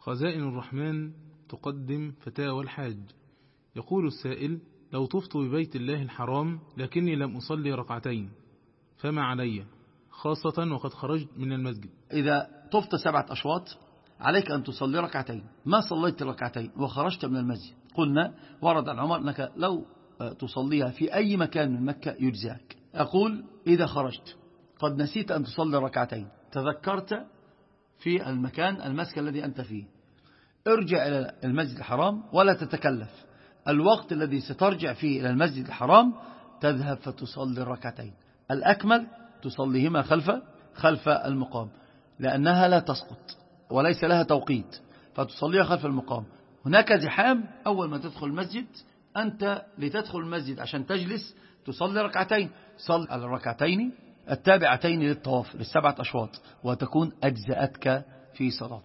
خزائن الرحمن تقدم فتاوى الحاج. يقول السائل لو طفت ببيت الله الحرام لكني لم أصلي ركعتين فما علي؟ خاصة وقد خرجت من المسجد. إذا طفت سبعة أشواط عليك أن تصلي ركعتين. ما صليت ركعتين وخرجت من المسجد؟ قلنا ورد عن عمر أنك لو تصليها في أي مكان من مكة يجزاك. أقول إذا خرجت. قد نسيت أن تصلي ركعتين. تذكرت في المكان المسكن الذي أنت فيه. ارجع إلى المسجد الحرام ولا تتكلف. الوقت الذي سترجع فيه إلى المسجد الحرام تذهب فتصلي الركعتين. الأكمل تصليهما خلف خلف المقام. لأنها لا تسقط وليس لها توقيت فتصليها خلف المقام. هناك زحام أول ما تدخل المسجد أنت لتدخل المسجد عشان تجلس تصلي ركعتين. صل على الركعتين التابعتين للطواف للسبعة أشواط وتكون أجزأتك في صلاتك.